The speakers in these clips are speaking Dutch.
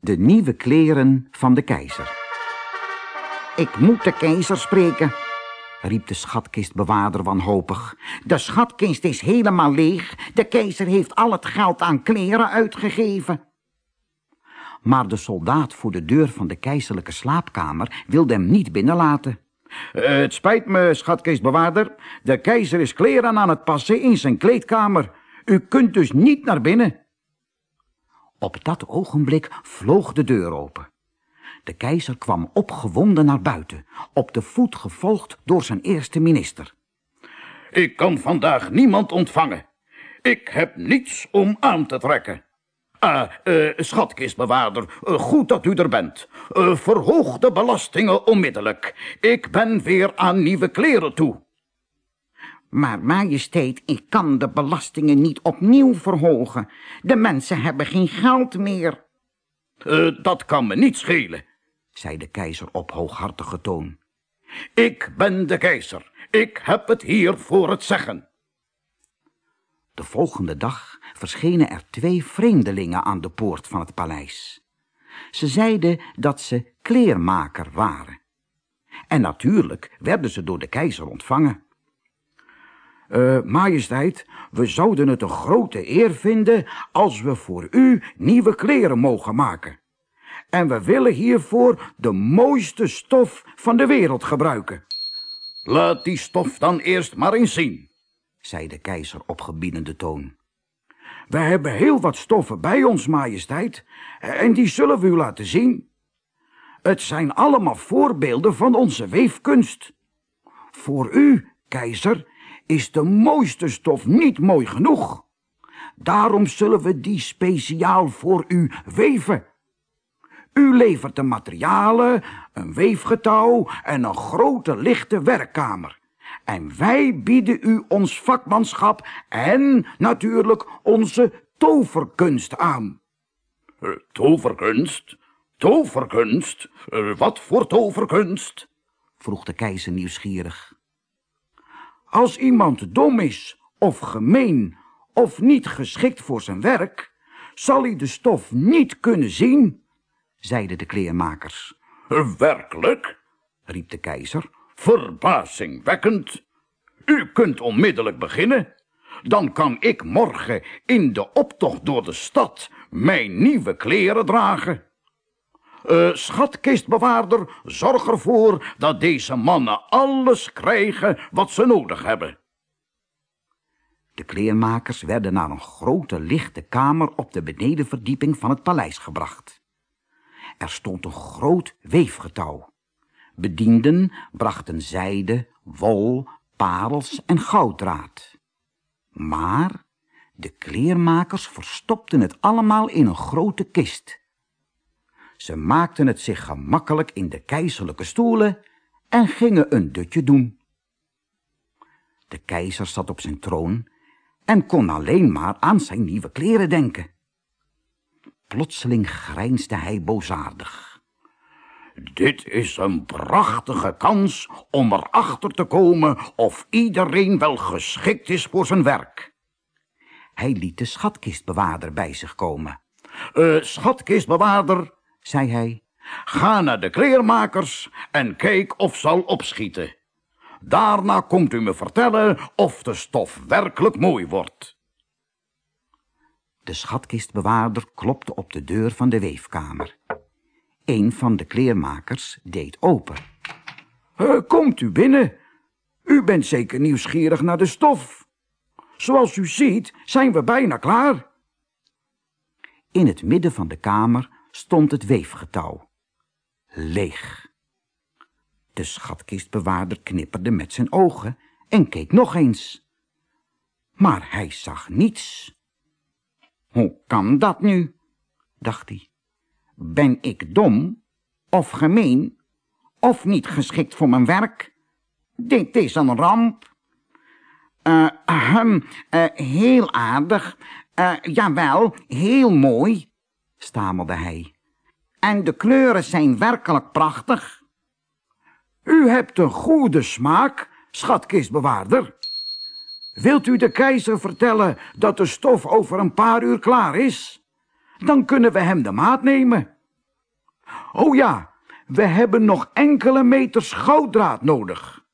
De nieuwe kleren van de keizer. Ik moet de keizer spreken, riep de schatkistbewaarder wanhopig. De schatkist is helemaal leeg. De keizer heeft al het geld aan kleren uitgegeven. Maar de soldaat voor de deur van de keizerlijke slaapkamer wilde hem niet binnenlaten. Het spijt me, schatkistbewaarder. De keizer is kleren aan het passen in zijn kleedkamer. U kunt dus niet naar binnen. Op dat ogenblik vloog de deur open. De keizer kwam opgewonden naar buiten, op de voet gevolgd door zijn eerste minister. Ik kan vandaag niemand ontvangen. Ik heb niets om aan te trekken. Ah, uh, schatkistbewaarder, uh, goed dat u er bent. Uh, verhoog de belastingen onmiddellijk. Ik ben weer aan nieuwe kleren toe. Maar majesteit, ik kan de belastingen niet opnieuw verhogen. De mensen hebben geen geld meer. dat kan me niet schelen, zei de keizer op hooghartige toon. Ik ben de keizer. Ik heb het hier voor het zeggen. De volgende dag verschenen er twee vreemdelingen aan de poort van het paleis. Ze zeiden dat ze kleermaker waren. En natuurlijk werden ze door de keizer ontvangen. Uh, majesteit, we zouden het een grote eer vinden als we voor u nieuwe kleren mogen maken. En we willen hiervoor de mooiste stof van de wereld gebruiken. Laat die stof dan eerst maar eens zien, zei de keizer op gebiedende toon. We hebben heel wat stoffen bij ons, majesteit, en die zullen we u laten zien. Het zijn allemaal voorbeelden van onze weefkunst. Voor u, keizer, is de mooiste stof niet mooi genoeg. Daarom zullen we die speciaal voor u weven. U levert de materialen, een weefgetouw en een grote lichte werkkamer. En wij bieden u ons vakmanschap en natuurlijk onze toverkunst aan. Uh, toverkunst? Toverkunst? Uh, wat voor toverkunst? vroeg de keizer nieuwsgierig. Als iemand dom is, of gemeen, of niet geschikt voor zijn werk, zal hij de stof niet kunnen zien, zeiden de kleermakers. Werkelijk? riep de keizer. Verbazingwekkend. U kunt onmiddellijk beginnen. Dan kan ik morgen in de optocht door de stad mijn nieuwe kleren dragen. Uh, schatkistbewaarder, zorg ervoor dat deze mannen alles krijgen wat ze nodig hebben. De kleermakers werden naar een grote lichte kamer op de benedenverdieping van het paleis gebracht. Er stond een groot weefgetouw. Bedienden brachten zijde, wol, parels en gouddraad. Maar de kleermakers verstopten het allemaal in een grote kist. Ze maakten het zich gemakkelijk in de keizerlijke stoelen en gingen een dutje doen. De keizer zat op zijn troon en kon alleen maar aan zijn nieuwe kleren denken. Plotseling grijnsde hij boosaardig. Dit is een prachtige kans om erachter te komen of iedereen wel geschikt is voor zijn werk. Hij liet de schatkistbewaarder bij zich komen. Uh, schatkistbewaarder, zei hij, ga naar de kleermakers en kijk of zal opschieten. Daarna komt u me vertellen of de stof werkelijk mooi wordt. De schatkistbewaarder klopte op de deur van de weefkamer. Een van de kleermakers deed open. Uh, komt u binnen. U bent zeker nieuwsgierig naar de stof. Zoals u ziet zijn we bijna klaar. In het midden van de kamer stond het weefgetouw. Leeg. De schatkistbewaarder knipperde met zijn ogen en keek nog eens. Maar hij zag niets. Hoe kan dat nu? dacht hij. Ben ik dom of gemeen of niet geschikt voor mijn werk? Dit is een ramp. Uh, uh, heel aardig. Uh, jawel, heel mooi, stamelde hij. En de kleuren zijn werkelijk prachtig. U hebt een goede smaak, schatkistbewaarder. Wilt u de keizer vertellen dat de stof over een paar uur klaar is? Dan kunnen we hem de maat nemen. Oh ja, we hebben nog enkele meters gouddraad nodig.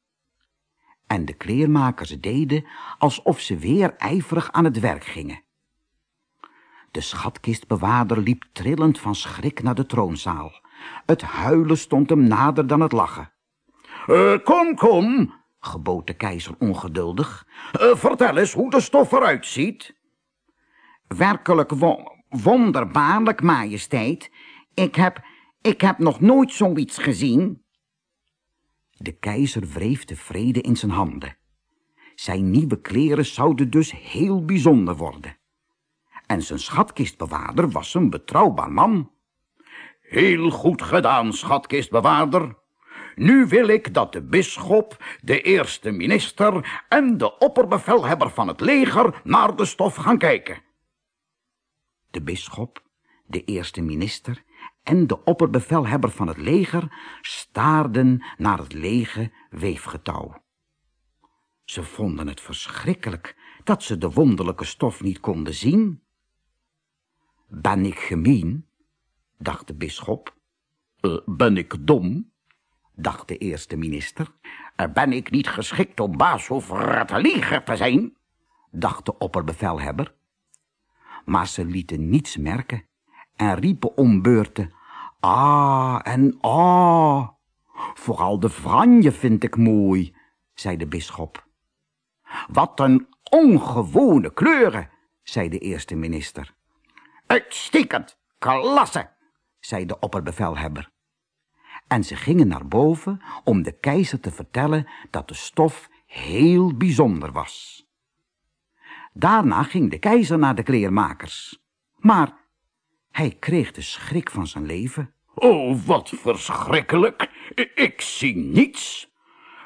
En de kleermakers deden alsof ze weer ijverig aan het werk gingen. De schatkistbewaarder liep trillend van schrik naar de troonzaal. Het huilen stond hem nader dan het lachen. Uh, kom, kom, gebood de keizer ongeduldig. Uh, vertel eens hoe de stof eruit ziet. Werkelijk wo wonderbaarlijk, majesteit. Ik heb, ik heb nog nooit zoiets gezien. De keizer wreef tevreden in zijn handen. Zijn nieuwe kleren zouden dus heel bijzonder worden. En zijn schatkistbewaarder was een betrouwbaar man. Heel goed gedaan, schatkistbewaarder. Nu wil ik dat de bisschop, de eerste minister en de opperbevelhebber van het leger naar de stof gaan kijken. De bisschop, de eerste minister en de opperbevelhebber van het leger staarden naar het lege weefgetouw. Ze vonden het verschrikkelijk dat ze de wonderlijke stof niet konden zien. Ben ik gemeen, dacht de bisschop. Uh, ben ik dom, dacht de eerste minister. Uh, ben ik niet geschikt om baas over het leger te zijn, dacht de opperbevelhebber. Maar ze lieten niets merken en riepen om beurten, ah en ah. Vooral de franje vind ik mooi, zei de bisschop. Wat een ongewone kleuren, zei de eerste minister. Uitstekend, klasse, zei de opperbevelhebber. En ze gingen naar boven om de keizer te vertellen dat de stof heel bijzonder was. Daarna ging de keizer naar de kleermakers. Maar hij kreeg de schrik van zijn leven. Oh, wat verschrikkelijk. Ik zie niets.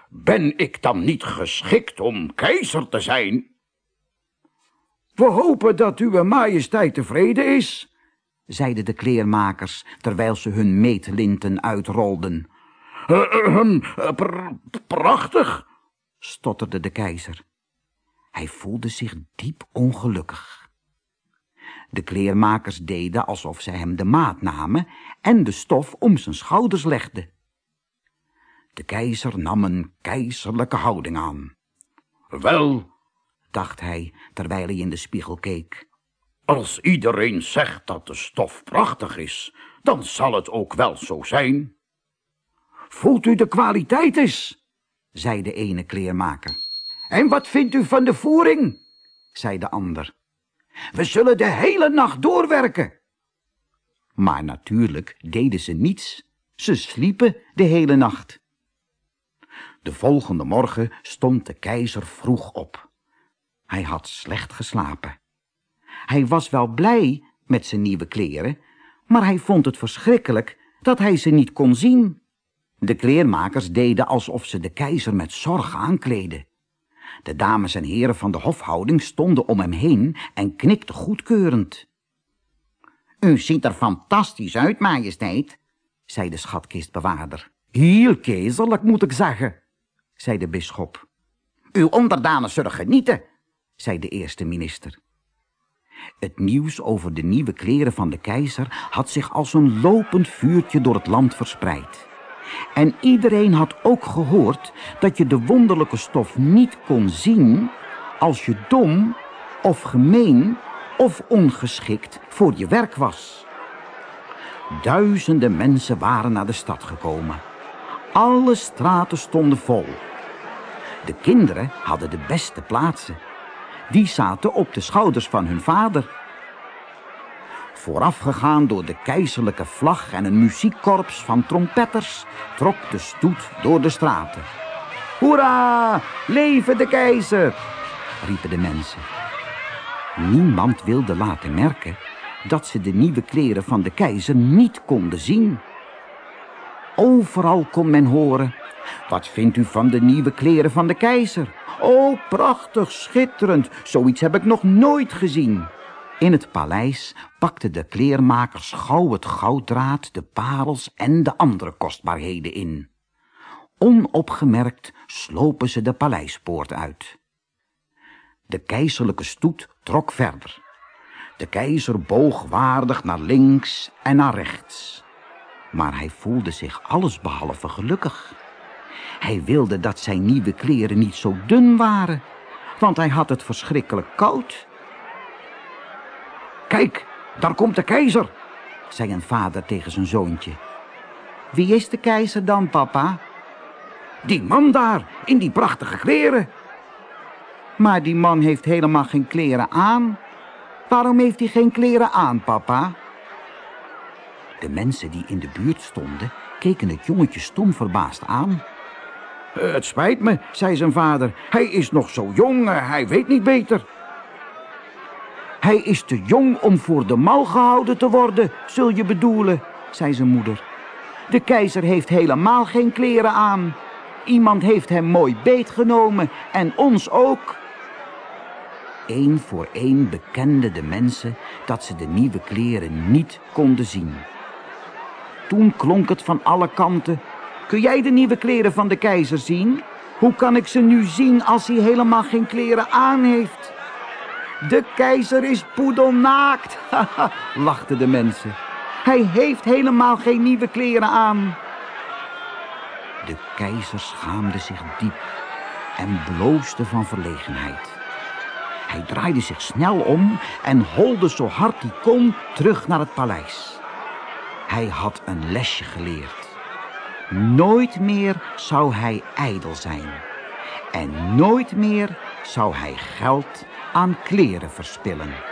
Ben ik dan niet geschikt om keizer te zijn? We hopen dat uw majesteit tevreden is, zeiden de kleermakers, terwijl ze hun meetlinten uitrolden. Uh, uh, pr prachtig, stotterde de keizer. Hij voelde zich diep ongelukkig. De kleermakers deden alsof zij hem de maat namen en de stof om zijn schouders legden. De keizer nam een keizerlijke houding aan. Wel, dacht hij, terwijl hij in de spiegel keek. Als iedereen zegt dat de stof prachtig is, dan zal het ook wel zo zijn. Voelt u de kwaliteit eens, zei de ene kleermaker. En wat vindt u van de voering, zei de ander. We zullen de hele nacht doorwerken. Maar natuurlijk deden ze niets. Ze sliepen de hele nacht. De volgende morgen stond de keizer vroeg op. Hij had slecht geslapen. Hij was wel blij met zijn nieuwe kleren, maar hij vond het verschrikkelijk dat hij ze niet kon zien. De kleermakers deden alsof ze de keizer met zorg aankleden. De dames en heren van de hofhouding stonden om hem heen en knikten goedkeurend. U ziet er fantastisch uit, majesteit, zei de schatkistbewaarder. Heel keizerlijk, moet ik zeggen, zei de bisschop. Uw onderdanen zullen genieten, zei de eerste minister. Het nieuws over de nieuwe kleren van de keizer had zich als een lopend vuurtje door het land verspreid. En iedereen had ook gehoord dat je de wonderlijke stof niet kon zien als je dom of gemeen of ongeschikt voor je werk was. Duizenden mensen waren naar de stad gekomen. Alle straten stonden vol. De kinderen hadden de beste plaatsen. Die zaten op de schouders van hun vader. Voorafgegaan door de keizerlijke vlag en een muziekkorps van trompetters trok de stoet door de straten. Hoera, leven de keizer, riepen de mensen. Niemand wilde laten merken dat ze de nieuwe kleren van de keizer niet konden zien. Overal kon men horen, wat vindt u van de nieuwe kleren van de keizer? Oh, prachtig, schitterend, zoiets heb ik nog nooit gezien. In het paleis pakten de kleermakers gauw het gouddraad, de parels en de andere kostbaarheden in. Onopgemerkt slopen ze de paleispoort uit. De keizerlijke stoet trok verder. De keizer boog waardig naar links en naar rechts. Maar hij voelde zich allesbehalve gelukkig. Hij wilde dat zijn nieuwe kleren niet zo dun waren, want hij had het verschrikkelijk koud. Kijk, daar komt de keizer, zei een vader tegen zijn zoontje. Wie is de keizer dan, papa? Die man daar, in die prachtige kleren. Maar die man heeft helemaal geen kleren aan. Waarom heeft hij geen kleren aan, papa? De mensen die in de buurt stonden, keken het jongetje stom verbaasd aan. Uh, het spijt me, zei zijn vader. Hij is nog zo jong, uh, hij weet niet beter. Hij is te jong om voor de mal gehouden te worden, zul je bedoelen, zei zijn moeder. De keizer heeft helemaal geen kleren aan. Iemand heeft hem mooi beetgenomen en ons ook. Eén voor één bekenden de mensen dat ze de nieuwe kleren niet konden zien. Toen klonk het van alle kanten. Kun jij de nieuwe kleren van de keizer zien? Hoe kan ik ze nu zien als hij helemaal geen kleren aan heeft? De keizer is poedelnaakt, lachten de mensen. Hij heeft helemaal geen nieuwe kleren aan. De keizer schaamde zich diep en bloosde van verlegenheid. Hij draaide zich snel om en holde zo hard hij kon terug naar het paleis. Hij had een lesje geleerd. Nooit meer zou hij ijdel zijn. En nooit meer zou hij geld aan kleren verspillen.